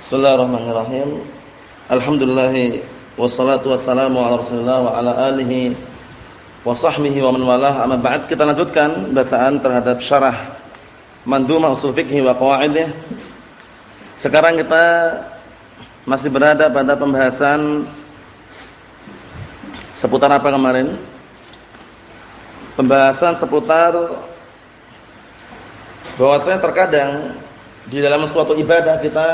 Bismillahirrahmanirrahim. Alhamdulillah wassalatu wassalamu ala Rasulillah wa ala alihi wa sahbihi wa man walah. Amma ba'd kita lanjutkan bacaan terhadap syarah Mandhumah Ushul Fiqh wa Qawaidih. Sekarang kita masih berada pada pembahasan seputar apa kemarin? Pembahasan seputar bahwasanya terkadang di dalam suatu ibadah kita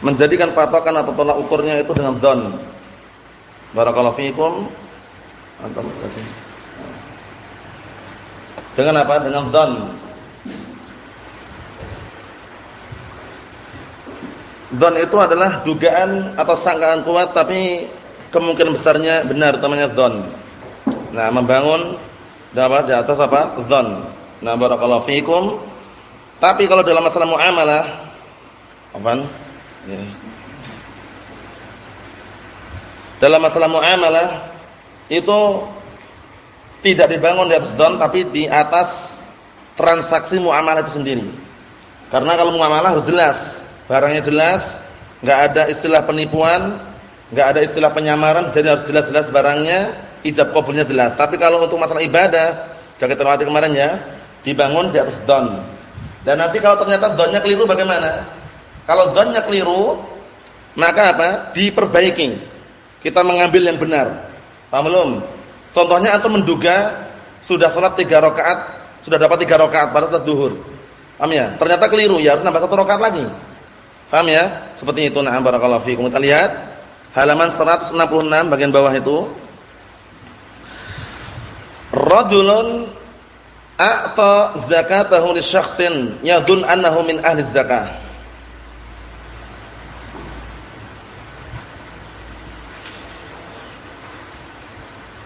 menjadikan patokan atau tolak ukurnya itu dengan don. Barakallahu fiikum. Dengan apa? Dengan don. Don itu adalah dugaan atau sangkaan kuat tapi kemungkinan besarnya benar namanya don. Nah, membangun dapat di atas apa? Don. Nah, barakallahu fiikum. Tapi kalau dalam masalah muamalah apa? Ya. Dalam masalah muamalah itu tidak dibangun di atas don tapi di atas transaksi muamalah itu sendiri. Karena kalau muamalah harus jelas, barangnya jelas, nggak ada istilah penipuan, nggak ada istilah penyamaran, jadi harus jelas-jelas barangnya, ijab kabulnya jelas. Tapi kalau untuk masalah ibadah, jaga terwati kemarin ya, dibangun di atas don. Dan nanti kalau ternyata donnya keliru bagaimana? Kalau dhannya keliru, maka apa? Diperbaiki. Kita mengambil yang benar. Paham belum? Contohnya atau menduga sudah sholat tiga rakaat, sudah dapat tiga rakaat pada saat duhur. Paham ya? Ternyata keliru, ya harus nambah satu rakaat lagi. Paham ya? Seperti itu. Nah, barakallahu fiikum. Kita lihat halaman 166 bagian bawah itu. Rajulun a'ta zakatahu li syakhsin yadun annahu min ahli zakah.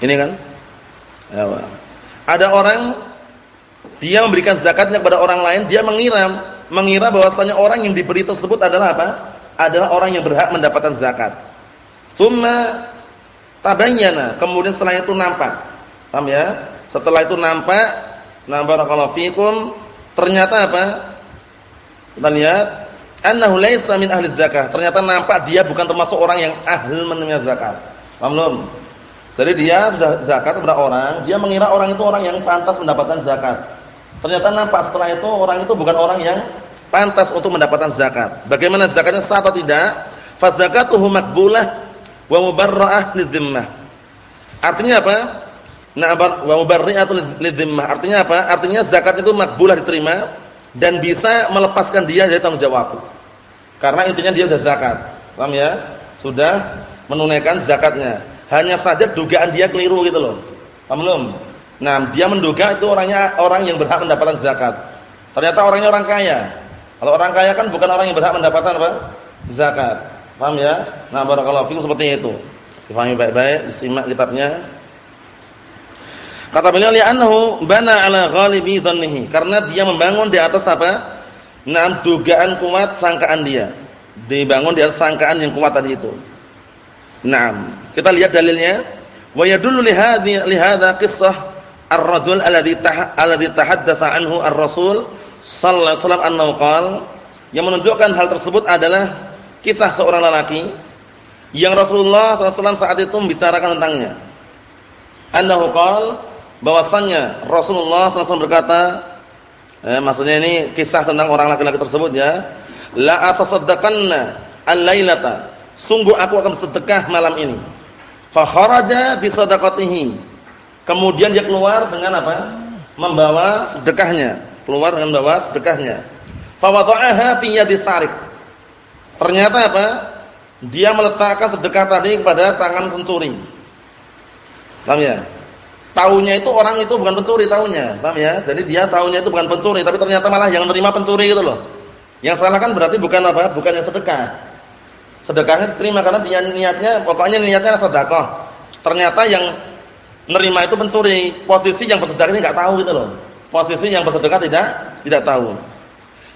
Ini kan? Ada orang dia memberikan zakatnya kepada orang lain, dia mengira mengira bahwasanya orang yang diberi tersebut adalah apa? Adalah orang yang berhak mendapatkan zakat. Tsumma tabayyana, kemudian setelah itu nampak. Paham ya? Setelah itu nampak, na barakallahu fikum, ternyata apa? Kita lihat annahu laisa min ahli zakah. Ternyata nampak dia bukan termasuk orang yang ahli menerima zakat. Paham belum? Jadi dia sudah zakat kepada orang, dia mengira orang itu orang yang pantas mendapatkan zakat. Ternyata nampak setelah itu orang itu bukan orang yang pantas untuk mendapatkan zakat. Bagaimana zakatnya sah atau tidak? Fa zakatuhu maqbulah wa mubarra'ah lidzimmah. Artinya apa? Nah, wa mubarri'atun lidzimmah. Artinya apa? Artinya zakat itu makbulah diterima dan bisa melepaskan dia dari tanggung jawab. Karena intinya dia sudah zakat. Paham ya? Sudah menunaikan zakatnya. Hanya saja dugaan dia keliru gitu loh. Paham belum? Nah, dia menduga itu orangnya orang yang berhak mendapatkan zakat. Ternyata orangnya orang kaya. Kalau orang kaya kan bukan orang yang berhak mendapatkan apa? Zakat. Paham ya? Nah, barakallahu fikum seperti itu. Difahami baik-baik, disimak kitabnya. Kata beliau li'annahu bana 'ala ghalibi dhannihi, karena dia membangun di atas apa? Nah, dugaan kuat sangkaan dia. Dibangun di atas sangkaan yang kuat tadi itu. Naam. Kita lihat dalilnya. Wa yadullu li hadhi li hadha qissah ar-rajul alladhi alladhi tahaddatsa anhu ar-rasul sallallahu alaihi wasallam annahu yang menunjukkan hal tersebut adalah kisah seorang lelaki yang Rasulullah SAW saat itu membicarakan tentangnya. Annahu qala bahwasannya Rasulullah SAW berkata eh, maksudnya ini kisah tentang orang laki-laki tersebut ya la atasaddaqanna al-lailata sungguh aku akan bersedekah malam ini. Fa kharaja bi. Kemudian dia keluar dengan apa? Membawa sedekahnya. Keluar dengan membawa sedekahnya. Fa wada'aha fi yadi sarik. Ternyata apa? Dia meletakkan sedekah tadi kepada tangan pencuri. Paham ya? Taunya itu orang itu bukan pencuri taunya, paham ya? Jadi dia taunya itu bukan pencuri, tapi ternyata malah yang menerima pencuri gitu loh. Yang salah kan berarti bukan apa? Bukan yang sedekah sedekahnya diterima karena dia niatnya pokoknya niatnya sedekah. Ternyata yang nerima itu pencuri. Posisi yang bersedekah ini enggak tahu gitu loh. Posisi yang bersedekah tidak tidak tahu.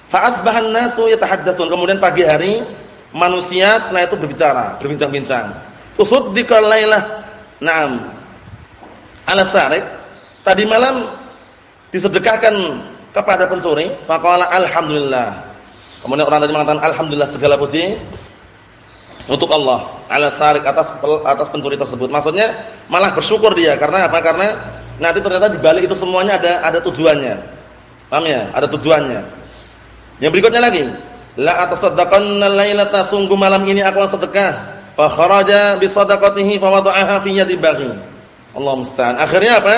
Fa asbahan nasu yatahaddatsun. Kemudian pagi hari manusia setelah itu berbicara, berbincang-bincang. Usuddika lailah. Naam. Ala sarik tadi malam disedekahkan kepada pencuri, faqala alhamdulillah. Kemudian orang tadi mengatakan alhamdulillah segala puji untuk Allah ala sarik atas atas pencuri tersebut. Maksudnya malah bersyukur dia karena apa? Karena nanti ternyata di balik itu semuanya ada ada tujuannya. Paham ya? Ada tujuannya. Yang berikutnya lagi, la atasaddaqanna lailata sungguh malam ini aku akan sedekah. Fa kharaja bi sadaqatihi fa wada'aha fi yadi baghi. Allah musta'an. Akhirnya apa?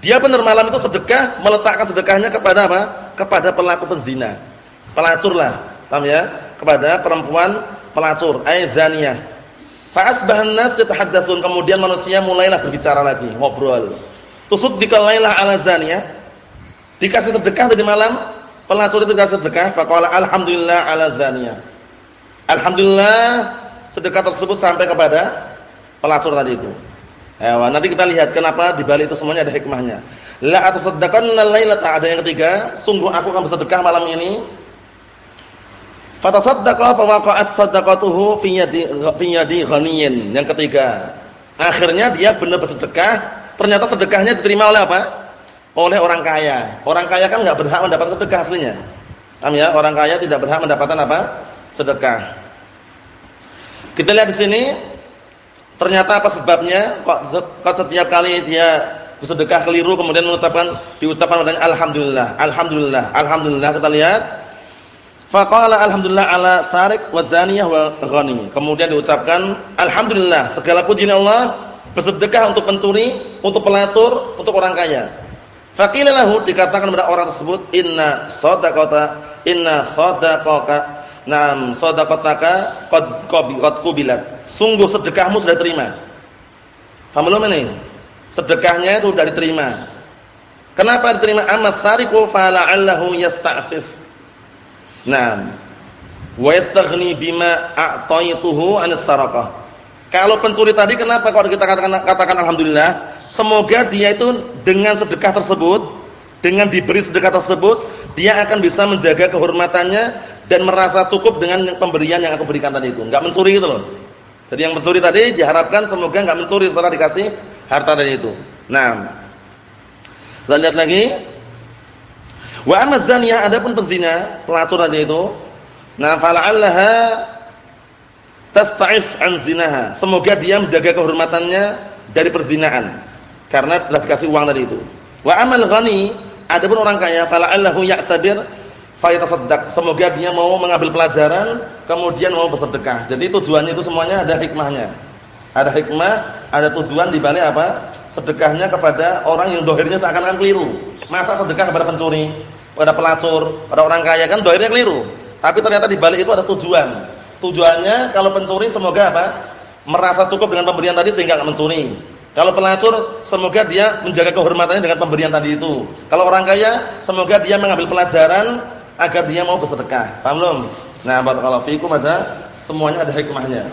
Dia benar malam itu sedekah, meletakkan sedekahnya kepada apa? Kepada pelaku penzina. Pelacur lah. Paham ya? Kepada perempuan pelacur, ay zaniyah. Fa asbahan nas yatahaddatsun, kemudian manusia mulailah berbicara lagi, ngobrol. Tusuddika lailah ala zaniyah. Dikasih sedekah tadi malam, pelacur itu dikasih sedekah, faqala alhamdulillah ala zaniyah. Alhamdulillah sedekah tersebut sampai kepada pelacur tadi itu. Ya, nanti kita lihat kenapa di balik itu semuanya ada hikmahnya. La atasaddaqanna lailata ada yang ketiga, sungguh aku akan bersedekah malam ini Fatasaddaqa fa waqa'at sadaqatuhu fi yadi ghaniyin. Yang ketiga, akhirnya dia benar bersedekah, ternyata sedekahnya diterima oleh apa? Oleh orang kaya. Orang kaya kan enggak berhak mendapatkan sedekah aslinya. Paham ya? Orang kaya tidak berhak mendapatkan apa? Sedekah. Kita lihat di sini ternyata apa sebabnya? Kok, setiap kali dia bersedekah keliru kemudian mengucapkan diucapkan alhamdulillah, alhamdulillah, alhamdulillah. Kita lihat Faqala alhamdulillah ala sarik wa zaniyah wa ghani. Kemudian diucapkan alhamdulillah segala puji Allah bersedekah untuk pencuri, untuk pelacur, untuk orang kaya. Faqila lahu dikatakan kepada orang tersebut inna shadaqata inna shadaqaka nam shadaqataka qad qad kubilat. Sungguh sedekahmu sudah terima. Paham belum ini? Sedekahnya itu sudah diterima. Kenapa diterima? Amma sariqu fa la'allahu yasta'fif Nah, wa yastaghni bima a'taituhu 'anis sarakah. Kalau pencuri tadi kenapa kalau kita katakan katakan alhamdulillah, semoga dia itu dengan sedekah tersebut, dengan diberi sedekah tersebut, dia akan bisa menjaga kehormatannya dan merasa cukup dengan pemberian yang aku berikan tadi itu. Enggak mencuri gitu loh. Jadi yang mencuri tadi diharapkan semoga enggak mencuri setelah dikasih harta tadi itu. Nah, kita lihat lagi Wa amma zaniyah adapun penzina, pelacur tadi itu, nah fala'allaha tasta'if an zinaha. Semoga dia menjaga kehormatannya dari perzinaan karena telah dikasih uang tadi itu. Wa amal ghani, adapun orang kaya fala'allahu ya'tabir fayatasaddaq. Semoga dia mau mengambil pelajaran kemudian mau bersedekah. Jadi tujuannya itu semuanya ada hikmahnya. Ada hikmah, ada tujuan di balik apa? Sedekahnya kepada orang yang dohirnya seakan-akan keliru. Masa sedekah kepada pencuri, pada pelacur, pada orang kaya kan dohirnya keliru. Tapi ternyata di balik itu ada tujuan. Tujuannya kalau pencuri semoga apa? Merasa cukup dengan pemberian tadi sehingga enggak mencuri. Kalau pelacur semoga dia menjaga kehormatannya dengan pemberian tadi itu. Kalau orang kaya semoga dia mengambil pelajaran agar dia mau bersedekah. Paham belum? Nah, barakallahu fikum ada semuanya ada hikmahnya.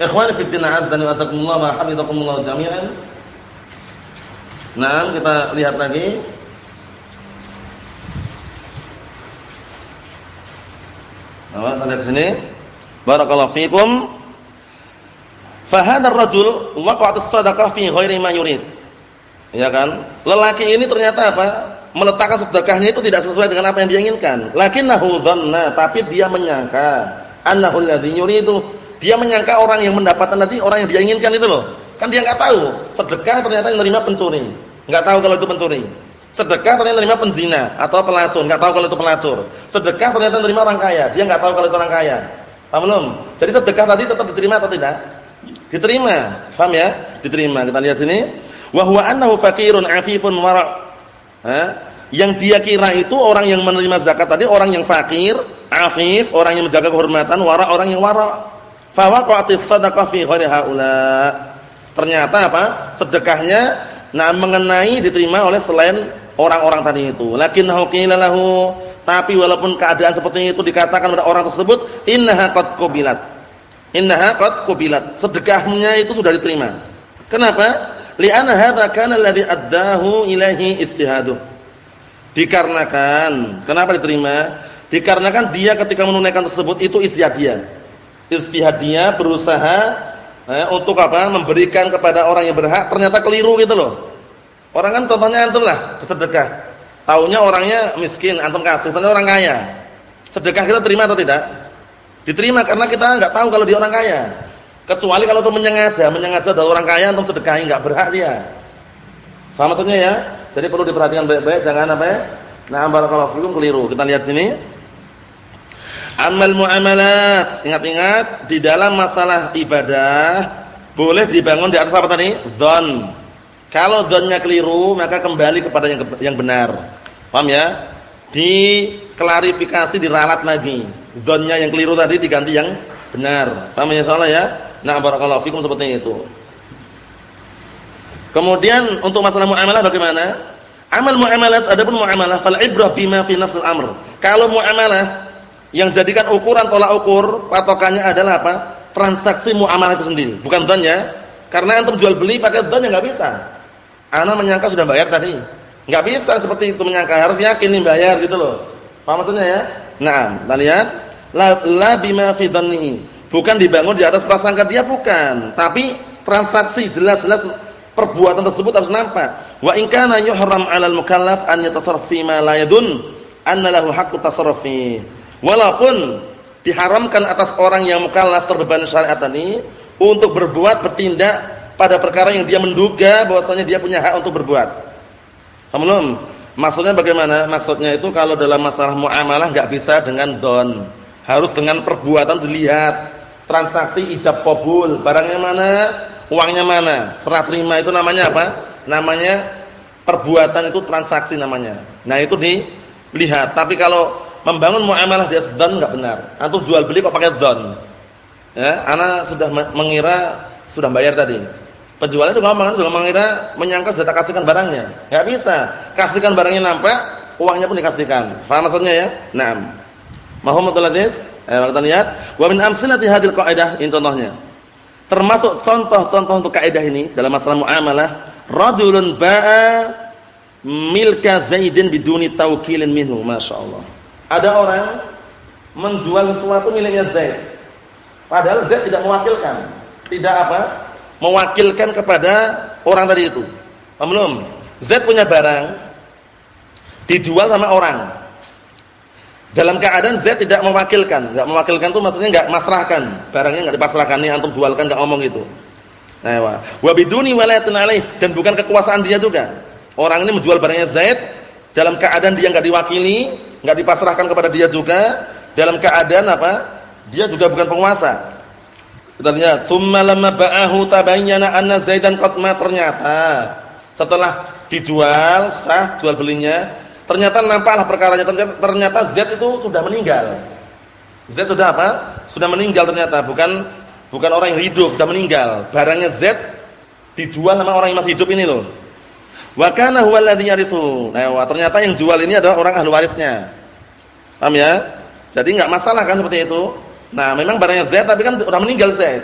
Ikhwani fi din azza wa jalla jami'an. Nah, kita lihat lagi Nah, lihat sini. Barakallahu fikum. Fa hadzal rajul waqa'at as-sadaqah fi ghairi ma yurid. Ya kan? Lelaki ini ternyata apa? Meletakkan sedekahnya itu tidak sesuai dengan apa yang dia inginkan. Lakinnahu dhanna, tapi dia menyangka annahu alladhi yuridu. Dia menyangka orang yang mendapatkan nanti orang yang dia inginkan itu loh. Kan dia enggak tahu, sedekah ternyata yang menerima pencuri. Enggak tahu kalau itu pencuri. Sedekah ternyata menerima penzina atau pelacur, enggak tahu kalau itu pelacur. Sedekah ternyata menerima orang kaya, dia enggak tahu kalau itu orang kaya. Paham belum? Jadi sedekah tadi tetap diterima atau tidak? Diterima. Paham ya? Diterima. Kita lihat sini. Wa huwa annahu faqirun 'afifun wara'. Yang dia kira itu orang yang menerima zakat tadi orang yang fakir, afif, orang yang menjaga kehormatan, wara orang yang wara. Fa waqa'atis sadaqah fi ghairi haula. Ternyata apa? Sedekahnya nah mengenai diterima oleh selain orang-orang tadi itu. Lakinnahu qila lahu, tapi walaupun keadaan seperti itu dikatakan pada orang tersebut, innaha qad qubilat. Innaha qad qubilat. Sedekahnya itu sudah diterima. Kenapa? Li'anna hadza kana alladhi addahu ilaihi istihadu. Dikarenakan, kenapa diterima? Dikarenakan dia ketika menunaikan tersebut itu istihad dia. Istihad dia berusaha eh, untuk apa? Memberikan kepada orang yang berhak ternyata keliru gitu loh. Orang kan contohnya antum lah bersedekah. Taunya orangnya miskin, antum kasih, ternyata orang kaya. Sedekah kita terima atau tidak? Diterima karena kita nggak tahu kalau dia orang kaya. Kecuali kalau itu menyengaja, menyengaja dari orang kaya untuk sedekahi nggak berhak dia. Faham maksudnya ya? Jadi perlu diperhatikan baik-baik jangan apa ya? Nah, barakallahu fikum keliru. Kita lihat sini. Amal muamalat. Ingat-ingat di dalam masalah ibadah boleh dibangun di atas apa tadi? Dzan. Kalau dzannya keliru, maka kembali kepada yang yang benar. Paham ya? Diklarifikasi, diralat lagi. Dzannya yang keliru tadi diganti yang benar. Paham ya soalnya ya? Nah, barakallahu fikum seperti itu. Kemudian untuk masalah muamalah bagaimana? Amal muamalat adapun muamalah fal ibrah bima fi nafsil amr. Kalau muamalah yang jadikan ukuran tolak ukur patokannya adalah apa? Transaksi muamalah itu sendiri, bukan donnya. Karena antum jual beli pakai donnya nggak bisa. Ana menyangka sudah bayar tadi. nggak bisa seperti itu menyangka, harus yakin nih bayar gitu loh. Paham maksudnya ya? Nah, kita lihat la, la bima fi dhannihi Bukan dibangun di atas prasangka dia bukan, tapi transaksi jelas-jelas perbuatan tersebut harus nampak. Wa in kana yuhram 'alal mukallaf an yatasarraf fi ma la yadun anna lahu. Walaupun diharamkan atas orang yang mukallaf terbebani syariat tadi untuk berbuat bertindak pada perkara yang dia menduga bahwasanya dia punya hak untuk berbuat. Paham Maksudnya bagaimana? Maksudnya itu kalau dalam masalah muamalah enggak bisa dengan don. Harus dengan perbuatan dilihat transaksi ijab kabul, barangnya mana, uangnya mana, serah terima itu namanya apa? Namanya perbuatan itu transaksi namanya. Nah, itu dilihat. Tapi kalau membangun muamalah di asdan enggak benar. Antum jual beli kok pakai don. Ya, ana sudah mengira sudah bayar tadi. Penjualnya juga ngomong, juga mengira menyangka sudah tak kasihkan barangnya. Enggak bisa. Kasihkan barangnya nampak, uangnya pun dikasihkan. Faham maksudnya ya? Naam. Muhammad Aziz Eh, kita lihat, wa min amsilati hadil qaidah ini contohnya. Termasuk contoh-contoh untuk kaidah ini dalam masalah muamalah, rajulun ba'a milka Zaidin biduni tawkilin minhu, masyaallah. Ada orang menjual sesuatu miliknya Zaid. Padahal Zaid tidak mewakilkan. Tidak apa? Mewakilkan kepada orang tadi itu. Paham belum? Zaid punya barang dijual sama orang. Dalam keadaan Z tidak mewakilkan, enggak mewakilkan itu maksudnya enggak masrahkan, barangnya enggak dipasrahkan nih antum jualkan enggak ngomong gitu. Nah, wa biduni walayatin alaih dan bukan kekuasaan dia juga. Orang ini menjual barangnya Zaid dalam keadaan dia enggak diwakili, enggak dipasrahkan kepada dia juga, dalam keadaan apa? Dia juga bukan penguasa. Kita lihat, "Tsumma lamma ba'ahu tabayyana anna Zaidan qad ternyata setelah dijual sah jual belinya Ternyata nampaklah perkaranya ternyata, ternyata Z itu sudah meninggal. Z sudah apa? Sudah meninggal ternyata, bukan bukan orang yang hidup, sudah meninggal. Barangnya Z dijual sama orang yang masih hidup ini loh. Wa kana huwa alladhi yarithu. Nah, ternyata yang jual ini adalah orang ahli warisnya. Paham ya? Jadi enggak masalah kan seperti itu. Nah, memang barangnya Z tapi kan sudah meninggal Z.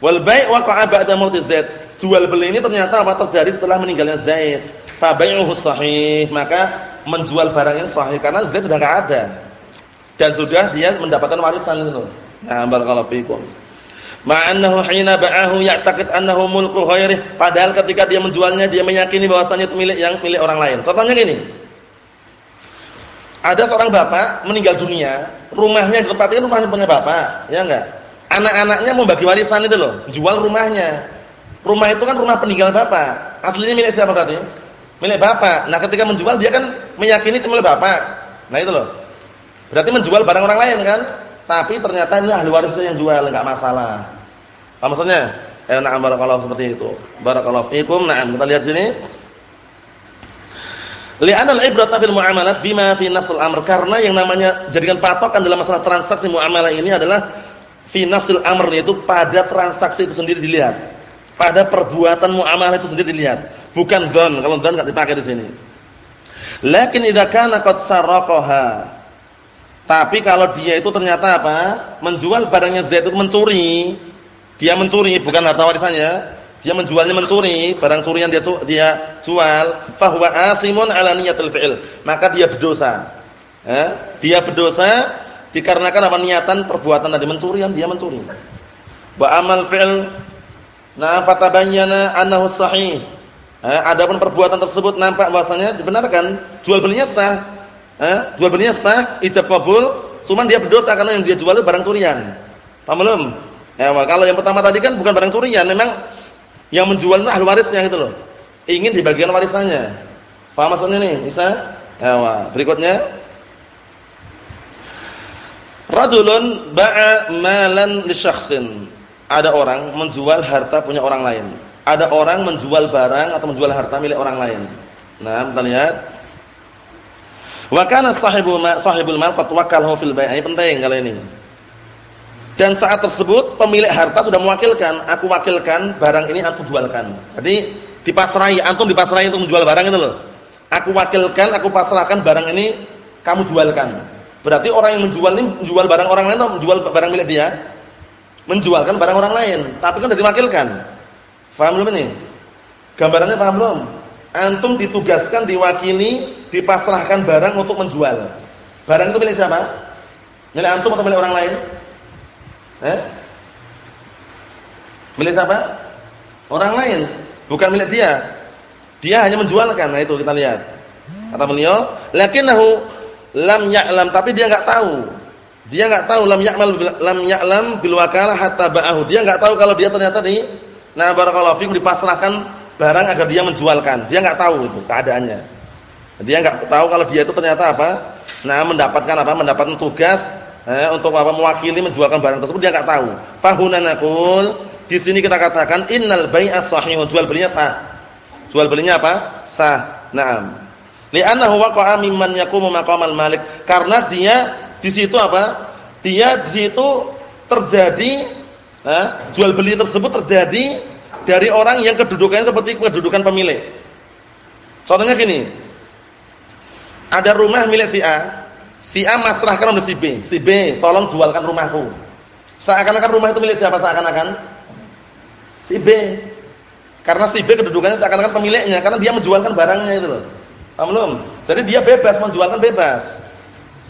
Wal bai' waqa'a ba'da mauti Z. Jual beli ini ternyata apa terjadi setelah meninggalnya Zaid. Fa bai'uhu sahih. Maka menjual barang ini sahih karena Zaid sudah enggak ada. Dan sudah dia mendapatkan warisan itu. Nah, barakallahu fikum. Ma'annahu hina ba'ahu ya'taqid annahu mulku ghairihi. Padahal ketika dia menjualnya dia meyakini bahwasanya itu milik yang milik orang lain. Contohnya gini. Ada seorang bapak meninggal dunia, rumahnya di tempat itu rumahnya punya bapak, ya enggak? Anak-anaknya mau bagi warisan itu loh, jual rumahnya. Rumah itu kan rumah peninggalan bapak. Aslinya milik siapa berarti? milik bapak. Nah, ketika menjual dia kan meyakini itu milik bapak. Nah, itu loh. Berarti menjual barang orang lain kan? Tapi ternyata ini ahli warisnya yang jual, enggak masalah. Apa maksudnya? Eh, na'am barakallahu seperti itu. Barakallahu fikum. Na'am, kita lihat sini. Li'anna al-ibrata fil muamalat bima fi nafsil amr. Karena yang namanya jadikan patokan dalam masalah transaksi muamalah ini adalah fi nafsil amr yaitu pada transaksi itu sendiri dilihat. Pada perbuatan muamalah itu sendiri dilihat bukan don. Kalau don enggak dipakai di sini. Lakin idza kana qad. Tapi kalau dia itu ternyata apa? Menjual barangnya Z itu mencuri. Dia mencuri bukan harta warisannya. Dia menjualnya mencuri, barang curian dia dia jual, fahuwa asimun ala niyatil fi'il. Maka dia berdosa. Eh? Dia berdosa dikarenakan apa niatan perbuatan tadi mencurian dia mencuri. Wa amal fi'il na fatabayyana annahu sahih Eh, adapun perbuatan tersebut nampak bahwasanya dibenarkan, jual belinya sah. Eh, jual belinya sah, ijab kabul, Cuman dia berdosa karena yang dia jual itu barang curian. Paham belum? Ya, kalau yang pertama tadi kan bukan barang curian, memang yang menjual itu ahli warisnya gitu loh. Ingin dibagikan warisannya. Faham maksudnya nih? Bisa? Ya, berikutnya Rajulun ba'a malan li syakhsin. Ada orang menjual harta punya orang lain. Ada orang menjual barang atau menjual harta milik orang lain. Nah, kita lihat. Wa kana sahibu ma sahibul mal qad wakkalahu fil bai'. Ini penting kalau ini. Dan saat tersebut pemilik harta sudah mewakilkan, aku wakilkan barang ini aku jualkan. Jadi dipasrai, antum dipasrai untuk menjual barang itu loh. Aku wakilkan, aku pasrahkan barang ini kamu jualkan. Berarti orang yang menjual ini menjual barang orang lain atau menjual barang milik dia? Menjualkan barang orang lain, tapi kan sudah diwakilkan. Faham belum ini? Gambarannya paham belum? Antum ditugaskan, diwakili, dipasrahkan barang untuk menjual. Barang itu milik siapa? Milik antum atau milik orang lain? Eh? Milik siapa? Orang lain, bukan milik dia. Dia hanya menjualkan. Nah itu kita lihat. Kata beliau, lakinnahu lam ya'lam tapi dia enggak tahu. Dia enggak tahu lam ya'mal lam ya'lam bil wakalah hatta ba'ahu. Dia enggak tahu kalau dia ternyata di nah barakallahu fikum dipasrahkan barang agar dia menjualkan. Dia enggak tahu itu keadaannya. Dia enggak tahu kalau dia itu ternyata apa? Nah, mendapatkan apa? Mendapatkan tugas eh, untuk apa mewakili menjualkan barang tersebut dia enggak tahu. Fahunanakul di sini kita katakan innal bai'a sahih, jual belinya sah. Jual belinya apa? Sah. Naam. Li'annahu waqa'a mimman yaqumu maqamal malik. Karena dia di situ apa? Dia di situ terjadi eh, jual beli tersebut terjadi dari orang yang kedudukannya seperti kedudukan pemilik. Contohnya gini. Ada rumah milik si A, Si A masrahkan untuk si B. Si B, tolong jualkan rumahku. Seakan-akan rumah itu milik siapa seakan-akan? Si B. Karena si B kedudukannya seakan-akan pemiliknya karena dia menjualkan barangnya itu loh. Paham belum? Jadi dia bebas menjualkan bebas.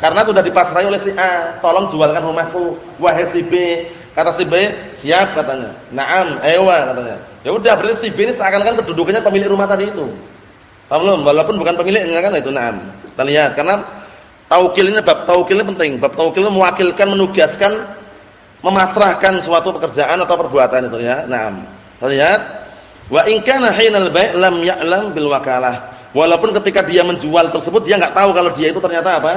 Karena sudah dipasrai oleh si A, tolong jualkan rumahku. Wahai si B, kata si B, siap katanya. Naam, ewa katanya. Ya udah berarti si B ini seakan-akan kedudukannya pemilik rumah tadi itu. Paham belum? Walaupun bukan pemiliknya kan itu naam. Kita lihat karena Taukil ini bab taukil ini penting. Bab taukil mewakilkan, menugaskan, memasrahkan suatu pekerjaan atau perbuatan itu ya. Naam. Lihat. Wa in kana hinal bai' lam ya'lam bil wakalah. Walaupun ketika dia menjual tersebut dia enggak tahu kalau dia itu ternyata apa?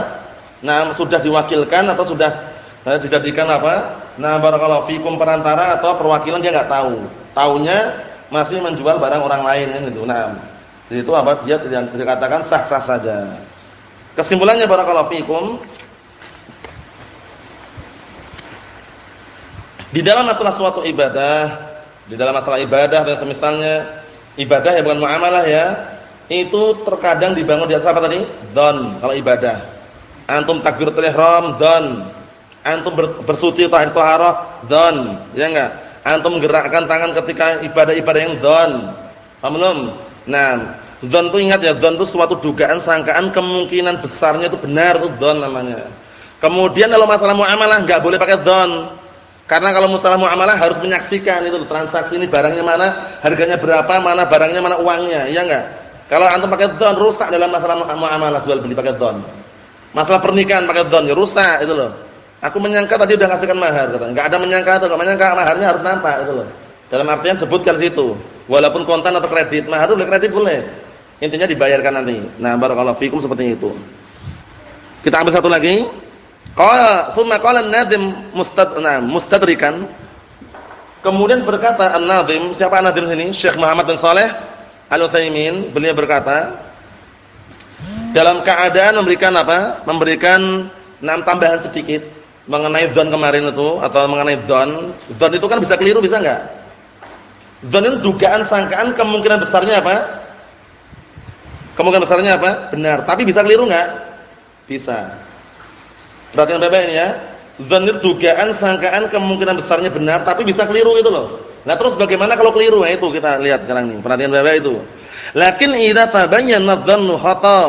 Nah, sudah diwakilkan atau sudah eh, dijadikan apa? Nah, barakallahu fikum perantara atau perwakilan dia enggak tahu. Taunya masih menjual barang orang lain kan gitu. Nah, itu apa? Dia tidak dikatakan sah-sah saja. Kesimpulannya barakallahu fikum di dalam masalah suatu ibadah, di dalam masalah ibadah dan semisalnya ibadah yang bukan muamalah ya, itu terkadang dibangun di atas apa tadi? Don kalau ibadah. Antum takbiratul ihram, don. Antum bersuci tahir taharah, don. Ya enggak? Antum menggerakkan tangan ketika ibadah-ibadah yang don. Paham belum? Nah, Zon itu ingat ya, zon itu suatu dugaan, sangkaan, kemungkinan besarnya itu benar itu zon namanya. Kemudian kalau masalah muamalah nggak boleh pakai zon. Karena kalau masalah muamalah harus menyaksikan itu transaksi ini barangnya mana, harganya berapa, mana barangnya, mana uangnya, ya enggak? Kalau antum pakai zon rusak dalam masalah muamalah jual beli pakai zon. Masalah pernikahan pakai zon ya rusak itu loh. Aku menyangka tadi udah ngasihkan mahar kata. Enggak ada menyangka itu, kalau menyangka maharnya harus nampak itu loh. Dalam artian sebutkan situ. Walaupun kontan atau kredit, mahar itu boleh kredit boleh. Intinya dibayarkan nanti. Nah, barakallahu fikum seperti itu. Kita ambil satu lagi. Qala summa qala an-nadim mustad nah, mustadrikan. Kemudian berkata an-nadim, siapa an-nadim sini? Syekh Muhammad bin Saleh Al-Utsaimin, beliau berkata dalam keadaan memberikan apa? Memberikan enam tambahan sedikit mengenai don kemarin itu atau mengenai don. Don itu kan bisa keliru bisa enggak? Don itu dugaan sangkaan kemungkinan besarnya apa? Kemungkinan besarnya apa? Benar. Tapi bisa keliru enggak? Bisa. Perhatian Bapak ini ya. Dzan dugaan, sangkaan kemungkinan besarnya benar, tapi bisa keliru itu loh. Nah, terus bagaimana kalau keliru? Nah, itu kita lihat sekarang nih. Perhatian Bapak itu. Lakin idza tabayyana dzannu khata,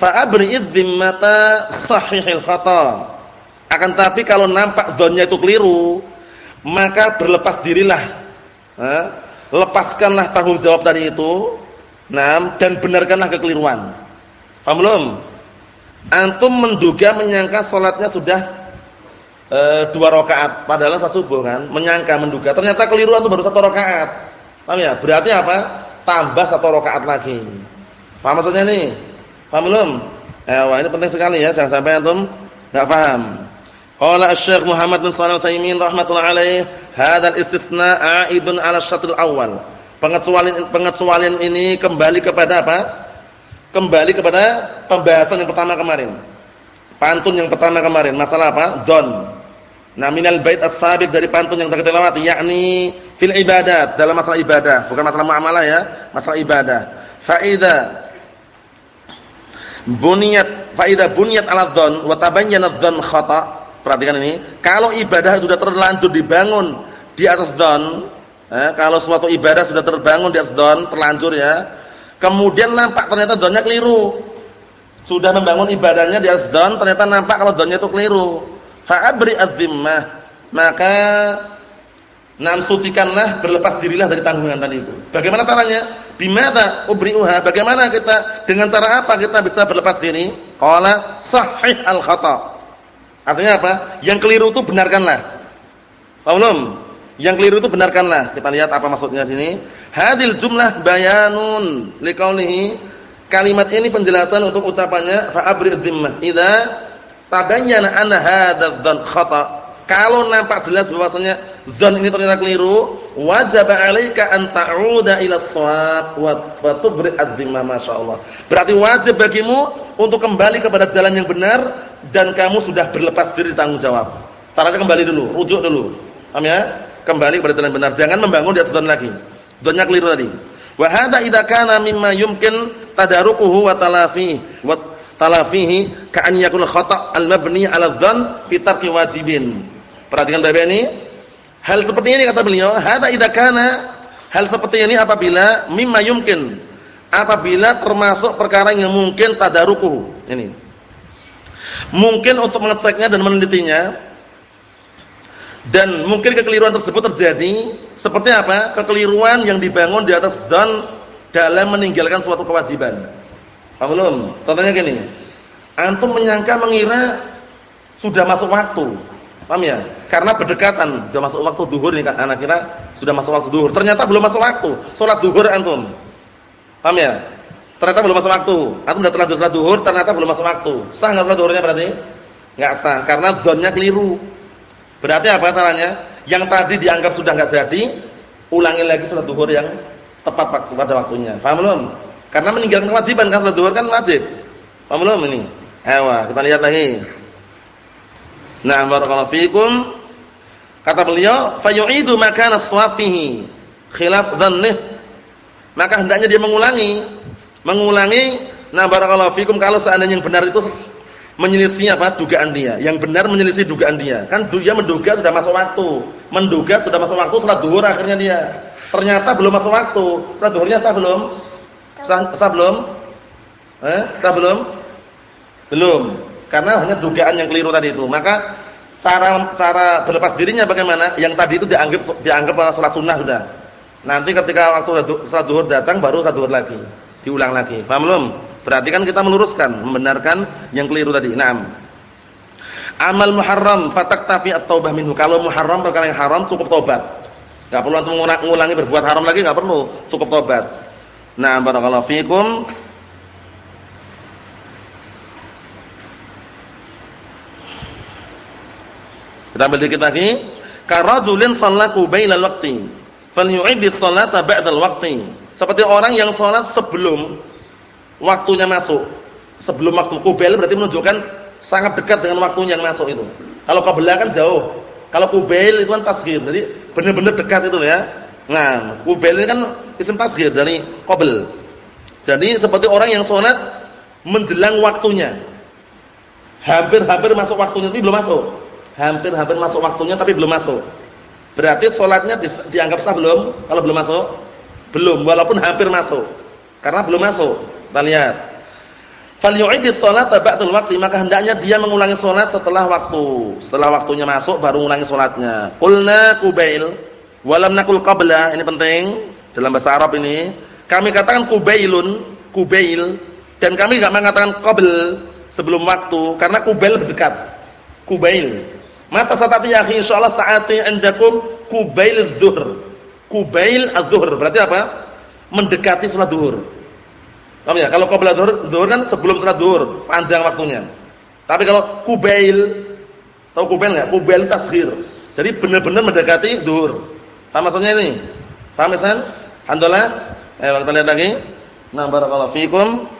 fa abrid sahihil khata. Akan tapi kalau nampak dzannya itu keliru, maka berlepas dirilah. Lepaskanlah tanggung jawab tadi itu Nah, dan benarkanlah kekeliruan. Paham belum? Antum menduga menyangka salatnya sudah e, dua rakaat padahal satu subuh kan? Menyangka menduga ternyata keliru atau baru satu rakaat. Paham ya? Berarti apa? Tambah satu rakaat lagi. Paham maksudnya nih? Paham belum? Eh, wah ini penting sekali ya, jangan sampai antum enggak paham. Qala Asy-Syaikh Muhammad bin Shalih Al-Utsaimin rahimatullah alaih, hadzal istisna a'idun 'ala syatril awal. Pengecualian pengecualian ini kembali kepada apa? Kembali kepada pembahasan yang pertama kemarin. Pantun yang pertama kemarin, masalah apa? Don. Nah, minal bait as-sabiq dari pantun yang telah kita yakni fil ibadat, dalam masalah ibadah, bukan masalah muamalah ya, masalah ibadah. Faida buniyat faida buniyat ala dhon wa tabayyana dhon khata' Perhatikan ini, kalau ibadah sudah terlanjur dibangun di atas don, eh, kalau suatu ibadah sudah terbangun di atas don, terlanjur ya, kemudian nampak ternyata donnya keliru. Sudah membangun ibadahnya di atas don, ternyata nampak kalau donnya itu keliru. Fa'abri az-zimmah, maka nam sucikanlah, berlepas dirilah dari tanggungan tadi itu. Bagaimana caranya? Bimata ubri'uha? Bagaimana kita dengan cara apa kita bisa berlepas diri? Qala sahih al-khata'. Artinya apa? Yang keliru itu benarkanlah. Paham Yang keliru itu benarkanlah. Kita lihat apa maksudnya sini. Hadil jumlah bayanun liqaulihi. Kalimat ini penjelasan untuk ucapannya fa'abri dhimmah. Idza tabayyana anna hadzal dzan khata. Kalau nampak jelas bahwasanya dzan ini ternyata keliru, wajib 'alaika an ta'uda ila shawab wa tubri adzimma masyaallah. Berarti wajib bagimu untuk kembali kepada jalan yang benar dan kamu sudah berlepas diri tanggung jawab. Caranya kembali dulu, rujuk dulu. Paham ya? Kembali kepada jalan benar. Jangan membangun di atas don lagi. Donnya keliru tadi. Wa hadza idza kana mimma yumkin tadarukuhu wa talafi wa talafihi ka an yakun khata' al-mabni 'ala dzan fi tarki wajibin. Perhatikan Bapak ini. Hal seperti ini kata beliau, hadza idza kana hal seperti ini apabila mimma yumkin apabila termasuk perkara yang mungkin tadarukuhu. Ini mungkin untuk mengeceknya dan menelitinya dan mungkin kekeliruan tersebut terjadi seperti apa? Kekeliruan yang dibangun di atas dan dalam meninggalkan suatu kewajiban. Paham? Contohnya gini. Antum menyangka mengira sudah masuk waktu. Paham ya? Karena berdekatan, sudah masuk waktu duhur nih anak kira sudah masuk waktu duhur. Ternyata belum masuk waktu. Salat duhur antum. Paham ya? Ternyata belum masuk waktu. Atau sudah terlanjur salat zuhur, ternyata belum masuk waktu. Sah enggak salat zuhurnya berarti? Enggak sah karena dzonnya keliru. Berarti apa salahnya? Yang tadi dianggap sudah enggak jadi, ulangi lagi salat zuhur yang tepat waktu pada waktunya. Paham belum? Karena meninggalkan kewajiban kan salat zuhur kan wajib. Paham belum ini? Ayo, kita lihat lagi. Nah, barakallahu fikum. Kata beliau, fayu'idu makana swafihi khilaf dhannih. Maka hendaknya dia mengulangi mengulangi nah barakallahu fikum kalau seandainya yang benar itu menyelisih apa? Dugaan dia. Yang benar menyelisih dugaan dia. Kan dia menduga sudah masuk waktu. Menduga sudah masuk waktu salat duhur akhirnya dia. Ternyata belum masuk waktu. Salat duhurnya sah belum? Sah, sah belum? Eh sah belum? Belum. Karena hanya dugaan yang keliru tadi itu. Maka cara cara berlepas dirinya bagaimana? Yang tadi itu dianggap dianggap salat sunnah sudah. Nanti ketika waktu salat duhur datang baru salat duhur lagi. Diulang lagi. Paham belum? Berarti kan kita meluruskan, membenarkan yang keliru tadi. Naam. Amal muharram fataktafi at-taubah minhu. Kalau muharram perkara yang haram cukup tobat. Enggak perlu antum mengulangi berbuat haram lagi enggak perlu, cukup tobat. Nah, barakallahu fikum. Kita ambil dikit lagi. Karajulin sallaku bainal waqti, falyu'id as-salata ba'da al-waqti. Seperti orang yang sholat sebelum waktunya masuk. Sebelum waktu kubel berarti menunjukkan sangat dekat dengan waktunya yang masuk itu. Kalau qabla kan jauh. Kalau kubel itu kan tasghir. Jadi benar-benar dekat itu ya. Nah, kubel ini kan isim tasghir dari qabl. Jadi seperti orang yang sholat menjelang waktunya. Hampir-hampir masuk waktunya tapi belum masuk. Hampir-hampir masuk waktunya tapi belum masuk. Berarti sholatnya dianggap sah belum? Kalau belum masuk? Belum, walaupun hampir masuk. Karena belum masuk. Kita lihat. Falyu'idis sholata ba'dal waqti, maka hendaknya dia mengulangi salat setelah waktu. Setelah waktunya masuk baru mengulangi salatnya. Qulna kubail walam nakul qabla, ini penting dalam bahasa Arab ini. Kami katakan kubailun, kubail dan kami enggak mengatakan qabl. sebelum waktu karena kubail berdekat. Kubail. Mata satati ya akhi insyaallah saati indakum kubail dzuhur. Kubail adz-dzuhur berarti apa? Mendekati salat zuhur. Paham ya? Kalau qabla dzuhur, dzuhur kan sebelum salat zuhur, panjang waktunya. Tapi kalau kubail tahu kubail enggak? Kubail tasghir. Jadi benar-benar mendekati dzuhur. Paham maksudnya ini? Paham Hasan? Alhamdulillah. Eh, kita lihat lagi. Nah, barakallahu fikum.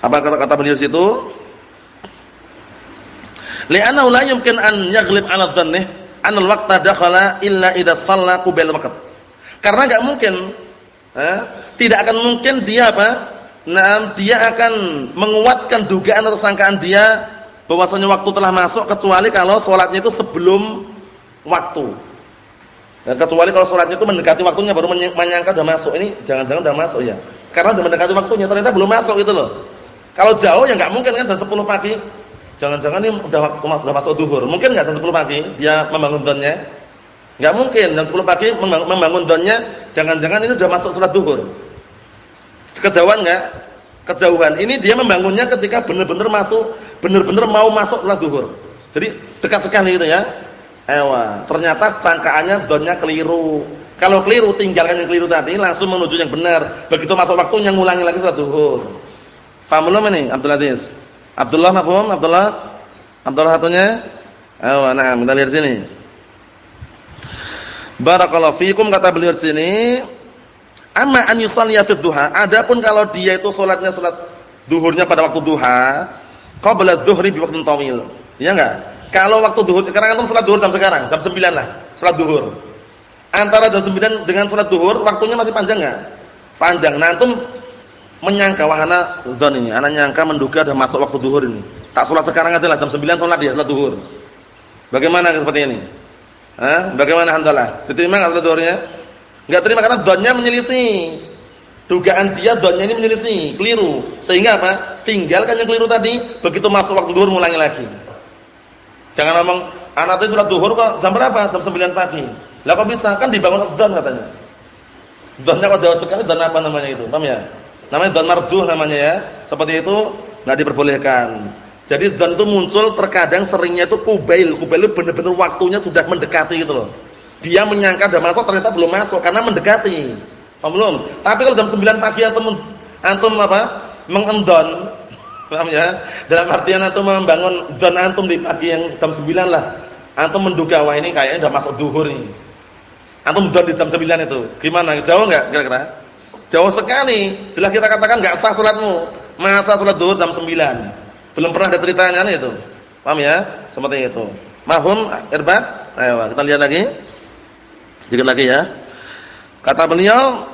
Apa kata-kata beliau situ? Li'annahu la yumkin an yaghlib 'ala dhannih an al-waqta dakhala illa idza shalla qabla waqt. Karena enggak mungkin eh, tidak akan mungkin dia apa? Nah, dia akan menguatkan dugaan atau sangkaan dia bahwasanya waktu telah masuk kecuali kalau salatnya itu sebelum waktu. Dan kecuali kalau sholatnya itu mendekati waktunya baru menyangka sudah masuk. Ini jangan-jangan sudah masuk ya. Karena sudah mendekati waktunya ternyata belum masuk gitu loh. Kalau jauh ya nggak mungkin kan jam 10 pagi. Jangan-jangan ini udah waktu udah masuk duhur. Mungkin nggak jam 10 pagi dia membangun donnya? Nggak mungkin jam 10 pagi membangun donnya. Jangan-jangan ini sudah masuk sholat duhur. Kejauhan nggak? Kejauhan. Ini dia membangunnya ketika benar-benar masuk, benar-benar mau masuk sholat duhur. Jadi dekat sekali gitu ya. Ewa, ternyata sangkaannya donnya keliru. Kalau keliru tinggalkan yang keliru tadi langsung menuju yang benar. Begitu masuk waktunya ngulangi lagi salat zuhur. Paham belum ini Abdul Aziz? Abdullah mafhum? Abdullah? Abdullah satunya? Ewa, nah kita lihat sini. Barakallahu fikum kata beliau sini. Amma an yusalliya fi duha. Adapun kalau dia itu salatnya salat duhurnya pada waktu duha, qabla dzuhri bi waqtin tawil. Ya enggak? Kalau waktu duhur, sekarang antum salat duhur jam sekarang, jam 9 lah, salat duhur. Antara jam 9 dengan salat duhur, waktunya masih panjang enggak? Panjang. Nah, antum menyangka wahana zon ini, anak nyangka menduga sudah masuk waktu duhur ini. Tak salat sekarang aja lah, jam 9 salat dia, salat duhur. Bagaimana seperti ini? Hah? Bagaimana handalah? Diterima enggak salat duhurnya? Enggak terima karena zonnya menyelisih. Dugaan dia zonnya ini menyelisih, keliru. Sehingga apa? Tinggalkan yang keliru tadi, begitu masuk waktu duhur ngulangi lagi. Jangan ngomong anak itu sudah duhur kok jam berapa? Jam 9 pagi. Lah kok bisa? Kan dibangun dzan katanya. Dzannya kok jauh sekali dan apa namanya itu? Paham ya? Namanya dzan marjuh namanya ya. Seperti itu enggak diperbolehkan. Jadi dzan itu muncul terkadang seringnya itu kubail. Kubail itu benar-benar waktunya sudah mendekati gitu loh. Dia menyangka sudah masuk ternyata belum masuk karena mendekati. Paham belum? Tapi kalau jam 9 pagi antum antum apa? mengendon Paham ya? Dalam artian antum membangun zon antum di pagi yang jam 9 lah. Antum menduga wah ini kayaknya udah masuk zuhur nih. Antum don di jam 9 itu. Gimana? Jauh enggak kira-kira? Jauh sekali. Jelas kita katakan enggak sah salatmu. Masa salat zuhur jam 9. Belum pernah ada ceritanya itu. Paham ya? Seperti itu. Mahum Irbat? Ayo kita lihat lagi. Sedikit lagi ya. Kata beliau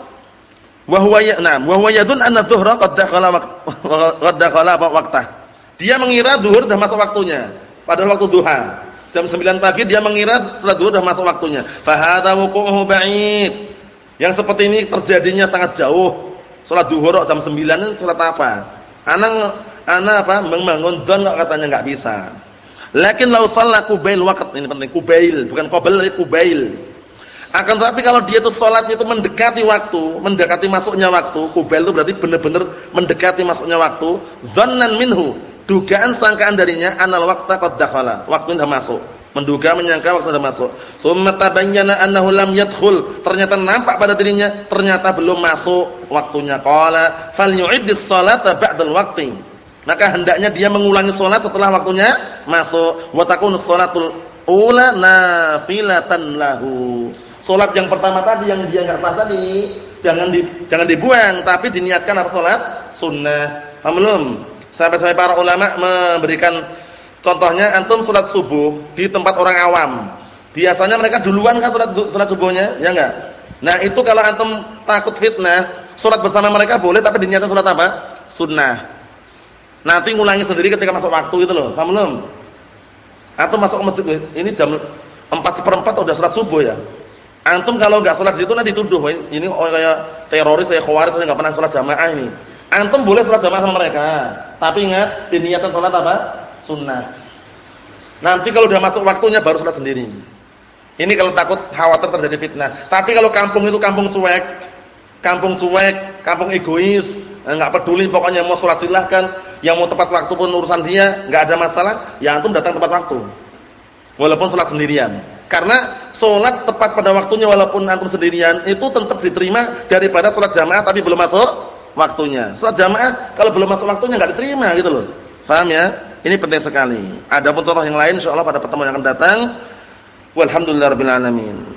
Wa huwa ya, na'am, wa huwa yadun anna dhuhra qad dakhala qad dakhala waqtah. Dia mengira zuhur sudah masuk waktunya, padahal waktu duha. Jam 9 pagi dia mengira salat zuhur sudah masuk waktunya. Fa hadza wuqu'uhu ba'id. Yang seperti ini terjadinya sangat jauh. Salat zuhur jam 9 ini salat apa? Anak anak apa? Membangun don katanya enggak bisa. Lakin law shalla kubail waqt ini penting kubail, bukan qabl kubail. Akan tetapi kalau dia itu sholatnya itu mendekati waktu, mendekati masuknya waktu, kubel itu berarti benar-benar mendekati masuknya waktu. Dhannan minhu, dugaan sangkaan darinya anal waqta qad dakhala, waktu sudah masuk. Menduga menyangka waktu sudah masuk. Tsumma tabayyana annahu lam yadkhul, ternyata nampak pada dirinya ternyata belum masuk waktunya. Qala falyu'iddis sholata ba'dal waqti. Maka hendaknya dia mengulangi sholat setelah waktunya masuk. Wa takunu sholatul ula nafilatan lahu Salat yang pertama tadi yang dia enggak sah tadi, jangan di, jangan dibuang tapi diniatkan apa salat sunnah. Paham belum? Sampai-sampai para ulama memberikan contohnya antum salat subuh di tempat orang awam. Biasanya mereka duluan kan salat salat subuhnya, ya enggak? Nah, itu kalau antum takut fitnah, salat bersama mereka boleh tapi diniatkan salat apa? Sunnah. Nanti ngulangi sendiri ketika masuk waktu itu loh. Paham belum? Atau masuk ke masjid ini jam 4 seperempat udah salat subuh ya. Antum kalau enggak salat di situ nanti tuduh ini kayak teroris, kayak khawarij saya enggak pernah salat jamaah ini. Antum boleh salat jamaah sama mereka, tapi ingat diniatkan salat apa? Sunnah. Nanti kalau udah masuk waktunya baru salat sendiri. Ini kalau takut khawatir terjadi fitnah. Tapi kalau kampung itu kampung cuek, kampung cuek, kampung egois, eh, peduli pokoknya mau sholat silahkan, yang mau tepat waktu pun urusan dia, enggak ada masalah, ya antum datang tepat waktu. Walaupun sholat sendirian. Karena sholat tepat pada waktunya walaupun antum sendirian itu tetap diterima daripada sholat jamaah tapi belum masuk waktunya. Sholat jamaah kalau belum masuk waktunya enggak diterima gitu loh. Paham ya? Ini penting sekali. Ada pun contoh yang lain insyaallah pada pertemuan yang akan datang. Walhamdulillahirabbil.